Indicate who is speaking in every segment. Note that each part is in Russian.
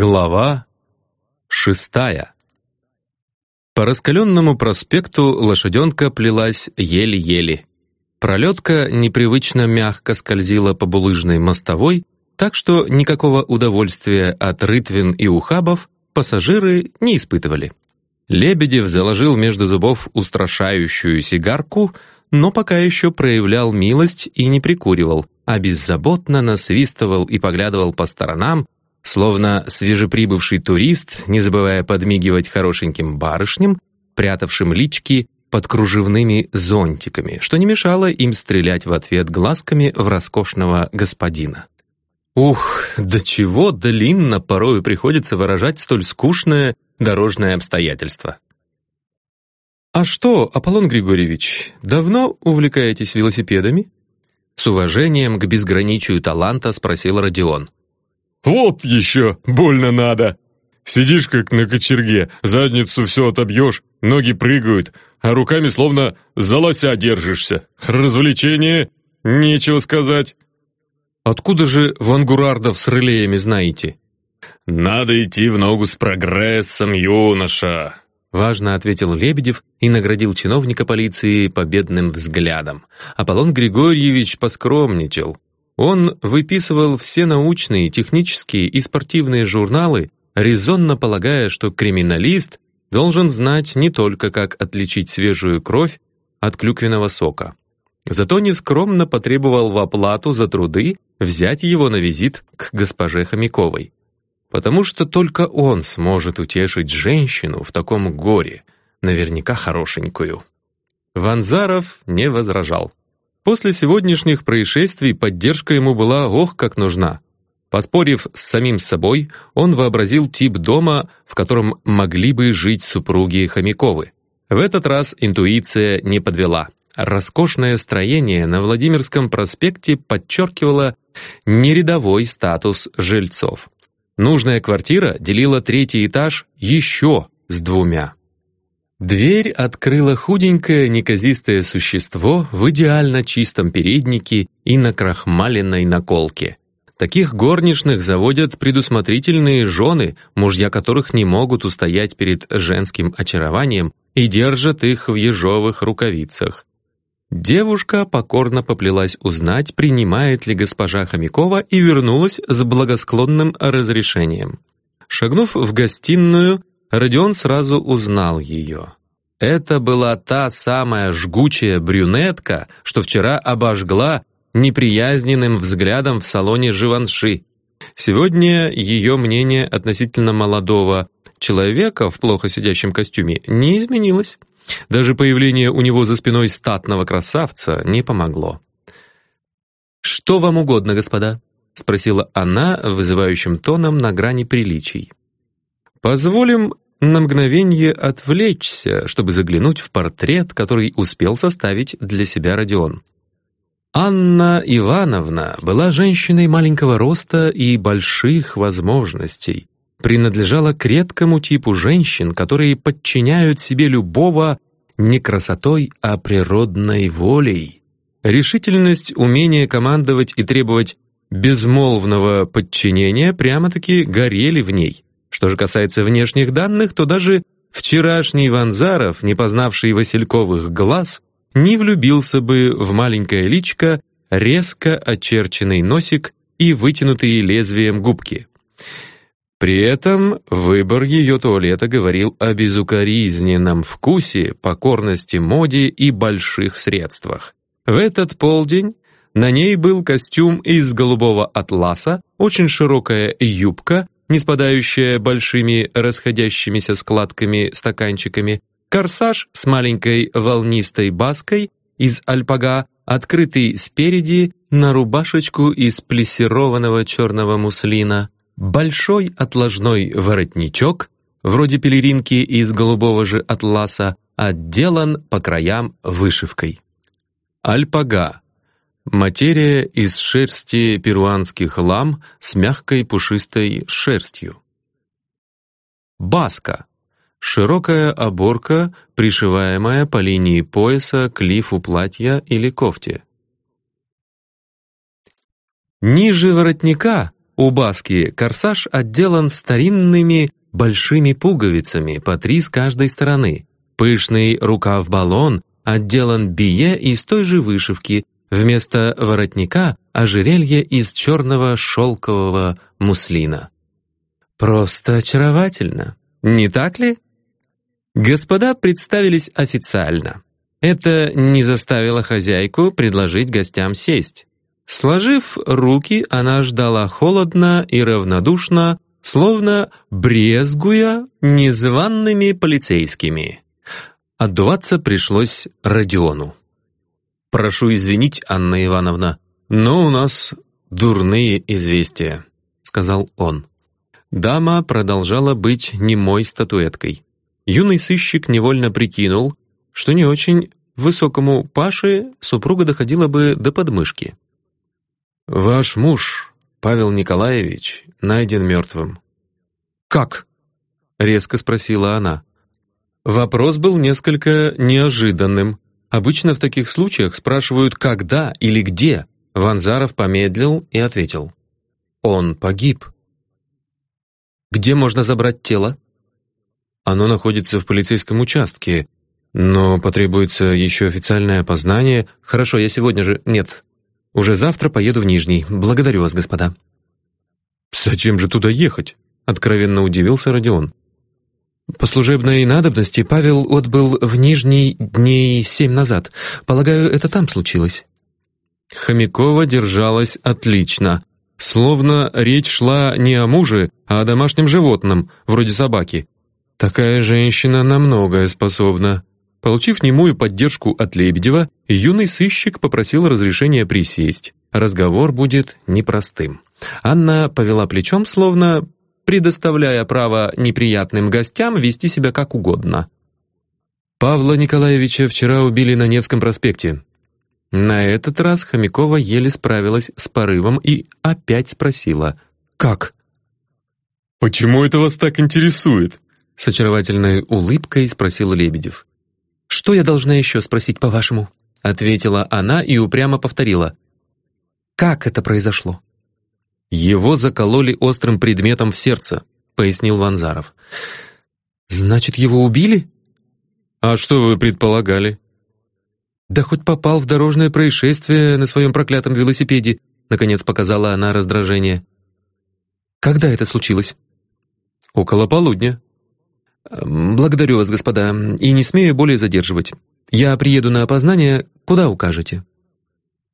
Speaker 1: Глава шестая По раскаленному проспекту лошаденка плелась еле-еле. Пролетка непривычно мягко скользила по булыжной мостовой, так что никакого удовольствия от рытвин и ухабов пассажиры не испытывали. Лебедев заложил между зубов устрашающую сигарку, но пока еще проявлял милость и не прикуривал, а беззаботно насвистывал и поглядывал по сторонам, словно свежеприбывший турист, не забывая подмигивать хорошеньким барышням, прятавшим лички под кружевными зонтиками, что не мешало им стрелять в ответ глазками в роскошного господина. Ух, до чего длинно порою приходится выражать столь скучное дорожное обстоятельство. «А что, Аполлон Григорьевич, давно увлекаетесь велосипедами?» С уважением к безграничию таланта спросил Родион.
Speaker 2: «Вот еще, больно надо. Сидишь как на кочерге, задницу все отобьешь, ноги прыгают, а руками словно за лося держишься. Развлечение, нечего сказать».
Speaker 1: «Откуда же вангурардов с релеями знаете?»
Speaker 2: «Надо идти в ногу с прогрессом, юноша!»
Speaker 1: Важно ответил Лебедев и наградил чиновника полиции победным взглядом. Аполлон Григорьевич поскромничал. Он выписывал все научные, технические и спортивные журналы, резонно полагая, что криминалист должен знать не только, как отличить свежую кровь от клюквенного сока. Зато нескромно потребовал в оплату за труды взять его на визит к госпоже Хомяковой. Потому что только он сможет утешить женщину в таком горе, наверняка хорошенькую. Ванзаров не возражал. После сегодняшних происшествий поддержка ему была ох как нужна. Поспорив с самим собой, он вообразил тип дома, в котором могли бы жить супруги Хомяковы. В этот раз интуиция не подвела. Роскошное строение на Владимирском проспекте подчеркивало нерядовой статус жильцов. Нужная квартира делила третий этаж еще с двумя. Дверь открыло худенькое неказистое существо в идеально чистом переднике и на крахмаленной наколке. Таких горничных заводят предусмотрительные жены, мужья которых не могут устоять перед женским очарованием и держат их в ежовых рукавицах. Девушка покорно поплелась узнать, принимает ли госпожа Хомякова, и вернулась с благосклонным разрешением. Шагнув в гостиную, Родион сразу узнал ее. Это была та самая жгучая брюнетка, что вчера обожгла неприязненным взглядом в салоне Живанши. Сегодня ее мнение относительно молодого человека в плохо сидящем костюме не изменилось. Даже появление у него за спиной статного красавца не помогло. «Что вам угодно, господа?» — спросила она вызывающим тоном на грани приличий. «Позволим на мгновение отвлечься, чтобы заглянуть в портрет, который успел составить для себя Родион. Анна Ивановна была женщиной маленького роста и больших возможностей, принадлежала к редкому типу женщин, которые подчиняют себе любого не красотой, а природной волей. Решительность, умение командовать и требовать безмолвного подчинения прямо-таки горели в ней. Что же касается внешних данных, то даже вчерашний Ванзаров, не познавший Васильковых глаз, не влюбился бы в маленькое личко, резко очерченный носик и вытянутые лезвием губки. При этом выбор ее туалета говорил о безукоризненном вкусе, покорности моде и больших средствах. В этот полдень на ней был костюм из голубого атласа, очень широкая юбка, не спадающая большими расходящимися складками-стаканчиками, корсаж с маленькой волнистой баской из альпага, открытый спереди на рубашечку из плессированного черного муслина, большой отложной воротничок, вроде пелеринки из голубого же атласа, отделан по краям вышивкой. Альпага Материя из шерсти перуанских лам с мягкой пушистой шерстью. Баска. Широкая оборка, пришиваемая по линии пояса к лифу платья или кофте. Ниже воротника У Баски корсаж отделан старинными большими пуговицами по три с каждой стороны. Пышный рукав-баллон отделан бие из той же вышивки, вместо воротника ожерелье из черного шелкового муслина. Просто очаровательно, не так ли? Господа представились официально. Это не заставило хозяйку предложить гостям сесть. Сложив руки, она ждала холодно и равнодушно, словно брезгуя незваными полицейскими. Отдуваться пришлось Родиону. «Прошу извинить, Анна Ивановна, но у нас дурные известия», — сказал он. Дама продолжала быть немой статуэткой. Юный сыщик невольно прикинул, что не очень высокому Паше супруга доходила бы до подмышки. «Ваш муж, Павел Николаевич, найден мертвым». «Как?» — резко спросила она. Вопрос был несколько неожиданным. Обычно в таких случаях спрашивают «когда» или «где». Ванзаров помедлил и ответил. «Он погиб». «Где можно забрать тело?» «Оно находится в полицейском участке, но потребуется еще официальное опознание. Хорошо, я сегодня же... Нет, уже завтра поеду в Нижний. Благодарю вас, господа». «Зачем же туда ехать?» — откровенно удивился Родион. «По служебной надобности Павел отбыл в Нижний дней семь назад. Полагаю, это там случилось». Хомякова держалась отлично. Словно речь шла не о муже, а о домашнем животном, вроде собаки. Такая женщина на многое способна. Получив немую поддержку от Лебедева, юный сыщик попросил разрешения присесть. Разговор будет непростым. Анна повела плечом, словно предоставляя право неприятным гостям вести себя как угодно. «Павла Николаевича вчера убили на Невском проспекте». На этот раз Хомякова еле справилась с порывом и опять спросила «Как?»
Speaker 2: «Почему это вас так интересует?»
Speaker 1: С очаровательной улыбкой спросил Лебедев. «Что я должна еще спросить, по-вашему?» Ответила она и упрямо повторила. «Как это произошло?» «Его закололи острым предметом в сердце», пояснил Ванзаров. «Значит, его убили?» «А что вы предполагали?» «Да хоть попал в дорожное происшествие на своем проклятом велосипеде», наконец показала она раздражение. «Когда это случилось?» «Около полудня», «Благодарю вас, господа, и не смею более задерживать. Я приеду на опознание, куда укажете?»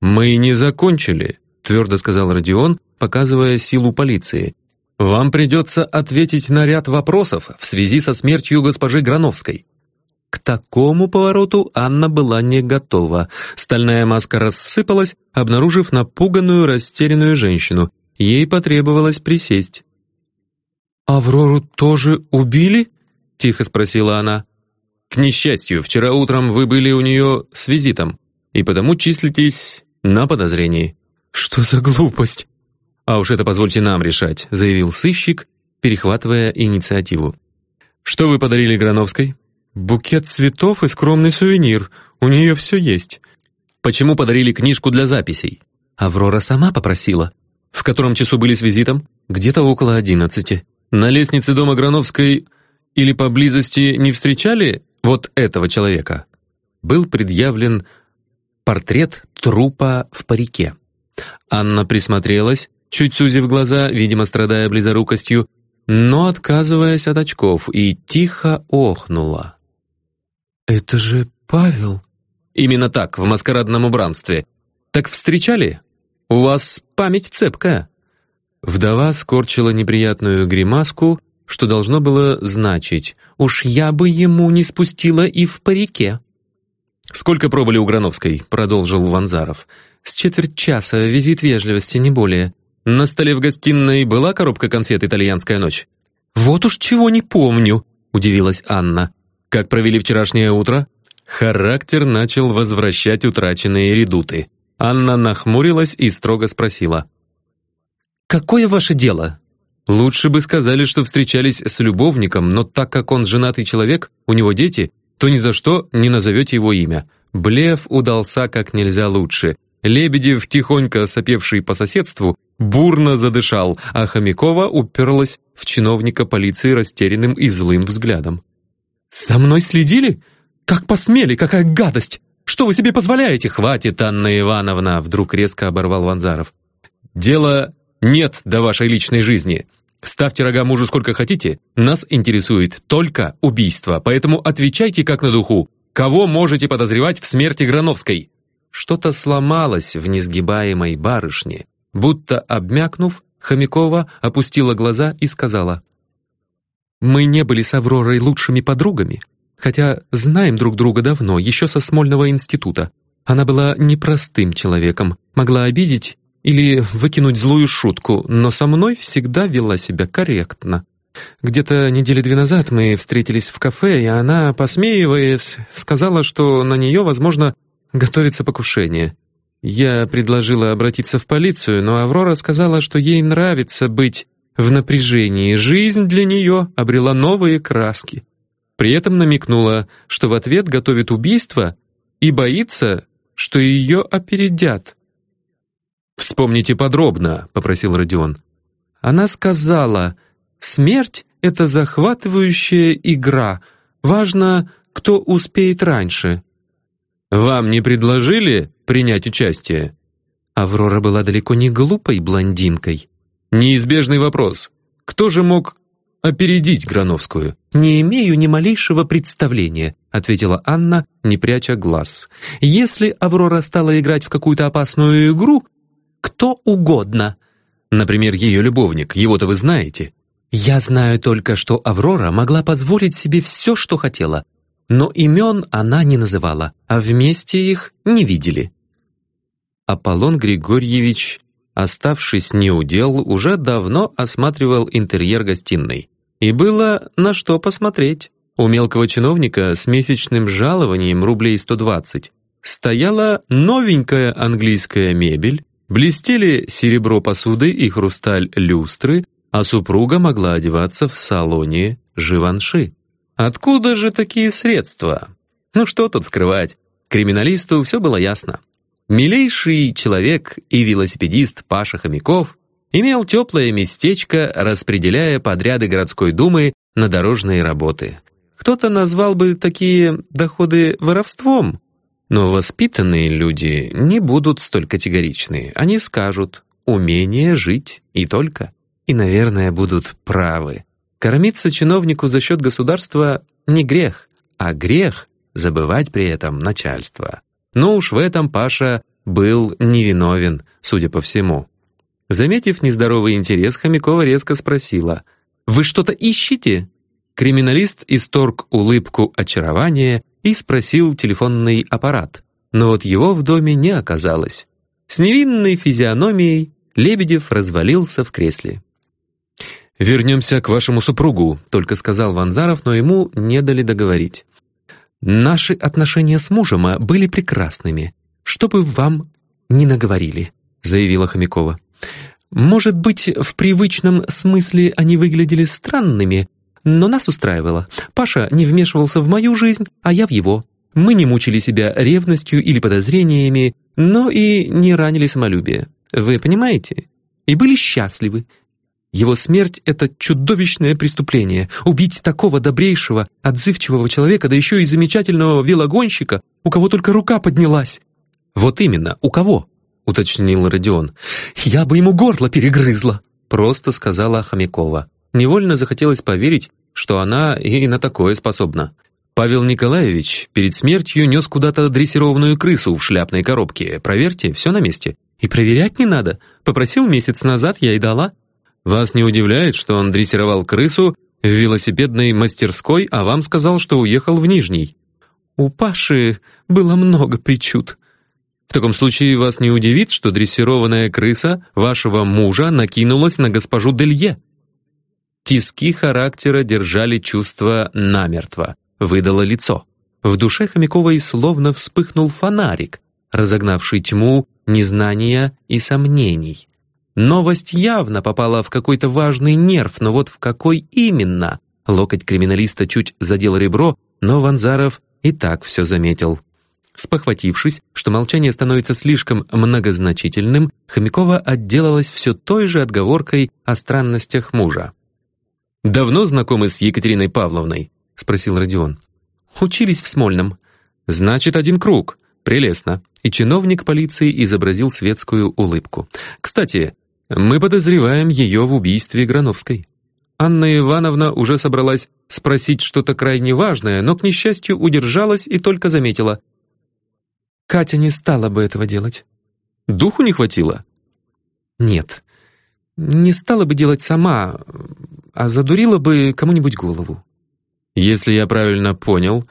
Speaker 1: «Мы не закончили», — твердо сказал Родион, показывая силу полиции. «Вам придется ответить на ряд вопросов в связи со смертью госпожи Грановской». К такому повороту Анна была не готова. Стальная маска рассыпалась, обнаружив напуганную, растерянную женщину. Ей потребовалось присесть. «Аврору тоже убили?» тихо спросила она. «К несчастью, вчера утром вы были у нее с визитом, и потому числитесь на подозрении». «Что за глупость?» «А уж это позвольте нам решать», — заявил сыщик, перехватывая инициативу. «Что вы подарили Грановской?» «Букет цветов и скромный сувенир. У нее все есть». «Почему подарили книжку для записей?» «Аврора сама попросила». «В котором часу были с визитом?» «Где-то около одиннадцати». «На лестнице дома Грановской или поблизости не встречали вот этого человека?» Был предъявлен портрет трупа в парике. Анна присмотрелась, чуть сузив глаза, видимо, страдая близорукостью, но отказываясь от очков, и тихо охнула. «Это же Павел?» «Именно так, в маскарадном убранстве. Так встречали? У вас память цепкая». Вдова скорчила неприятную гримаску, что должно было значить «Уж я бы ему не спустила и в парике». «Сколько пробыли у Грановской?» — продолжил Ванзаров. «С четверть часа, визит вежливости, не более. На столе в гостиной была коробка конфет «Итальянская ночь»?» «Вот уж чего не помню», — удивилась Анна. «Как провели вчерашнее утро?» Характер начал возвращать утраченные редуты. Анна нахмурилась и строго спросила. «Какое ваше дело? Лучше бы сказали, что встречались с любовником, но так как он женатый человек, у него дети, то ни за что не назовете его имя. Блеф удался как нельзя лучше. Лебедев, тихонько сопевший по соседству, бурно задышал, а Хомякова уперлась в чиновника полиции растерянным и злым взглядом. «За мной следили? Как посмели, какая гадость! Что вы себе позволяете? Хватит, Анна Ивановна!» Вдруг резко оборвал Ванзаров. «Дело нет до вашей личной жизни. Ставьте рога мужу сколько хотите. Нас интересует только убийство, поэтому отвечайте как на духу. Кого можете подозревать в смерти Грановской?» Что-то сломалось в несгибаемой барышне. Будто обмякнув, Хомякова опустила глаза и сказала. «Мы не были с Авророй лучшими подругами, хотя знаем друг друга давно, еще со Смольного института. Она была непростым человеком, могла обидеть или выкинуть злую шутку, но со мной всегда вела себя корректно. Где-то недели две назад мы встретились в кафе, и она, посмеиваясь, сказала, что на нее, возможно, готовится покушение. Я предложила обратиться в полицию, но Аврора сказала, что ей нравится быть в напряжении. Жизнь для нее обрела новые краски. При этом намекнула, что в ответ готовит убийство и боится, что ее опередят. «Вспомните подробно», — попросил Родион. Она сказала, «Смерть — это захватывающая игра. Важно, кто успеет раньше». «Вам не предложили принять участие?» Аврора была далеко не глупой блондинкой. «Неизбежный вопрос. Кто же мог опередить Грановскую?» «Не имею ни малейшего представления», ответила Анна, не пряча глаз. «Если Аврора стала играть в какую-то опасную игру, кто угодно». Например, ее любовник, его-то вы знаете. «Я знаю только, что Аврора могла позволить себе все, что хотела но имен она не называла, а вместе их не видели. Аполлон Григорьевич, оставшись неудел, уже давно осматривал интерьер гостиной. И было на что посмотреть. У мелкого чиновника с месячным жалованием рублей 120 стояла новенькая английская мебель, блестели серебро посуды и хрусталь люстры, а супруга могла одеваться в салоне Живанши. Откуда же такие средства? Ну что тут скрывать? Криминалисту все было ясно. Милейший человек и велосипедист Паша Хомяков имел теплое местечко, распределяя подряды городской думы на дорожные работы. Кто-то назвал бы такие доходы воровством, но воспитанные люди не будут столь категоричны. Они скажут «умение жить» и только. И, наверное, будут правы. Кормиться чиновнику за счет государства не грех, а грех забывать при этом начальство. Но уж в этом Паша был невиновен, судя по всему. Заметив нездоровый интерес, Хомякова резко спросила, «Вы что-то ищете?» Криминалист исторг улыбку очарования и спросил телефонный аппарат. Но вот его в доме не оказалось. С невинной физиономией Лебедев развалился в кресле. «Вернемся к вашему супругу», — только сказал Ванзаров, но ему не дали договорить. «Наши отношения с мужем были прекрасными, что бы вам не наговорили», — заявила Хомякова. «Может быть, в привычном смысле они выглядели странными, но нас устраивало. Паша не вмешивался в мою жизнь, а я в его. Мы не мучили себя ревностью или подозрениями, но и не ранили самолюбие. Вы понимаете? И были счастливы, его смерть — это чудовищное преступление. Убить такого добрейшего, отзывчивого человека, да еще и замечательного велогонщика, у кого только рука поднялась. «Вот именно, у кого?» — уточнил Родион. «Я бы ему горло перегрызла», — просто сказала Хомякова. Невольно захотелось поверить, что она и на такое способна. Павел Николаевич перед смертью нес куда-то дрессированную крысу в шляпной коробке. Проверьте, все на месте. И проверять не надо. Попросил месяц назад, я и дала. Вас не удивляет, что он дрессировал крысу в велосипедной мастерской, а вам сказал, что уехал в Нижний? У Паши было много причуд. В таком случае вас не удивит, что дрессированная крыса вашего мужа накинулась на госпожу Делье. Тиски характера держали чувство намертво, выдало лицо. В душе Хомяковой словно вспыхнул фонарик, разогнавший тьму незнания и сомнений. Новость явно попала в какой-то важный нерв, но вот в какой именно? Локоть криминалиста чуть задел ребро, но Ванзаров и так все заметил. Спохватившись, что молчание становится слишком многозначительным, Хомякова отделалась все той же отговоркой о странностях мужа. «Давно знакомы с Екатериной Павловной?» — спросил Родион. «Учились в Смольном». «Значит, один круг. Прелестно». И чиновник полиции изобразил светскую улыбку. «Кстати, мы подозреваем ее в убийстве Грановской». Анна Ивановна уже собралась спросить что-то крайне важное, но, к несчастью, удержалась и только заметила. «Катя не стала бы этого делать». «Духу не хватило?» «Нет, не стала бы делать сама, а задурила бы кому-нибудь голову». «Если я правильно понял,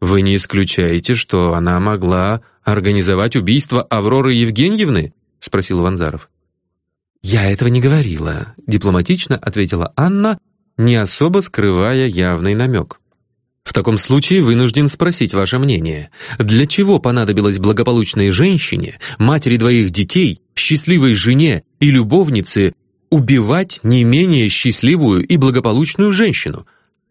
Speaker 1: вы не исключаете, что она могла организовать убийство Авроры Евгеньевны?» — спросил Ванзаров. «Я этого не говорила», — дипломатично ответила Анна, не особо скрывая явный намек. «В таком случае вынужден спросить ваше мнение. Для чего понадобилось благополучной женщине, матери двоих детей, счастливой жене и любовнице убивать не менее счастливую и благополучную женщину?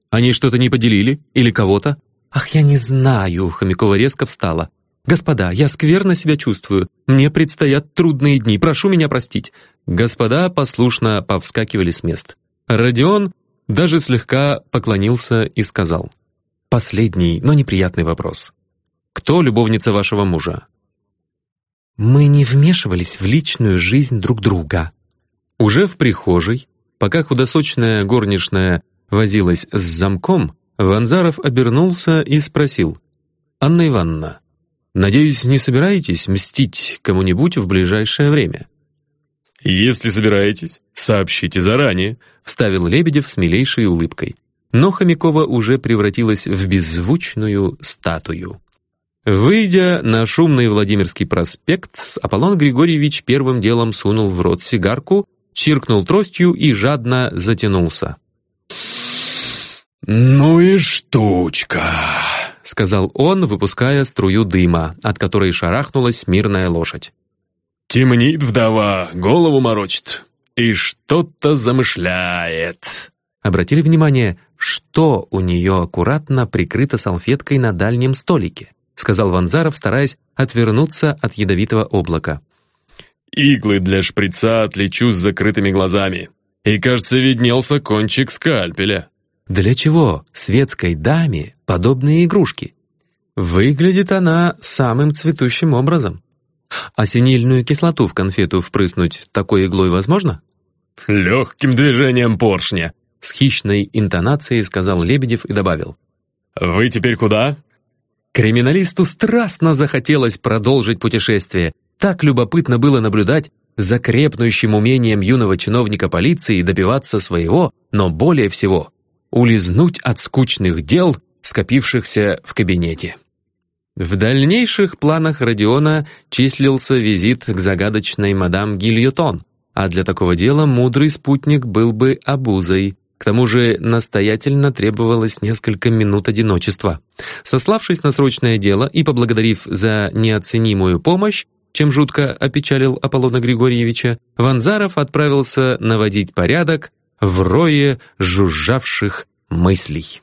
Speaker 1: Они что-то не поделили? Или кого-то? «Ах, я не знаю!» — Хомякова резко встала. «Господа, я скверно себя чувствую. Мне предстоят трудные дни. Прошу меня простить». Господа послушно повскакивали с мест. Родион даже слегка поклонился и сказал. «Последний, но неприятный вопрос. Кто любовница вашего мужа?» «Мы не вмешивались в личную жизнь друг друга». Уже в прихожей, пока худосочная горничная возилась с замком, Ванзаров обернулся и спросил. «Анна Ивановна, надеюсь, не собираетесь мстить кому-нибудь в ближайшее время?»
Speaker 2: «Если собираетесь, сообщите заранее», — вставил Лебедев с милейшей улыбкой.
Speaker 1: Но Хомякова уже превратилась в беззвучную статую. Выйдя на шумный Владимирский проспект, Аполлон Григорьевич первым делом сунул в рот сигарку, чиркнул тростью и жадно затянулся.
Speaker 2: «Ну и штучка», —
Speaker 1: сказал он, выпуская струю дыма, от которой шарахнулась мирная лошадь.
Speaker 2: «Темнит вдова, голову морочит и что-то замышляет».
Speaker 1: Обратили внимание, что у нее аккуратно прикрыто салфеткой на дальнем столике, сказал Ванзаров, стараясь отвернуться от ядовитого облака.
Speaker 2: «Иглы для шприца отличу с закрытыми глазами. И, кажется, виднелся кончик скальпеля».
Speaker 1: Для чего светской даме подобные игрушки? Выглядит она самым цветущим образом. А синильную кислоту в конфету впрыснуть такой иглой возможно?
Speaker 2: «Легким движением поршня», —
Speaker 1: с хищной интонацией сказал Лебедев и добавил.
Speaker 2: «Вы теперь куда?»
Speaker 1: Криминалисту страстно захотелось продолжить путешествие. Так любопытно было наблюдать за крепнущим умением юного чиновника полиции добиваться своего, но более всего улизнуть от скучных дел, скопившихся в кабинете. В дальнейших планах Родиона числился визит к загадочной мадам Гильотон, а для такого дела мудрый спутник был бы обузой. К тому же настоятельно требовалось несколько минут одиночества. Сославшись на срочное дело и поблагодарив за неоценимую помощь, чем жутко опечалил Аполлона Григорьевича, Ванзаров отправился наводить порядок в рое жужжавших мыслей.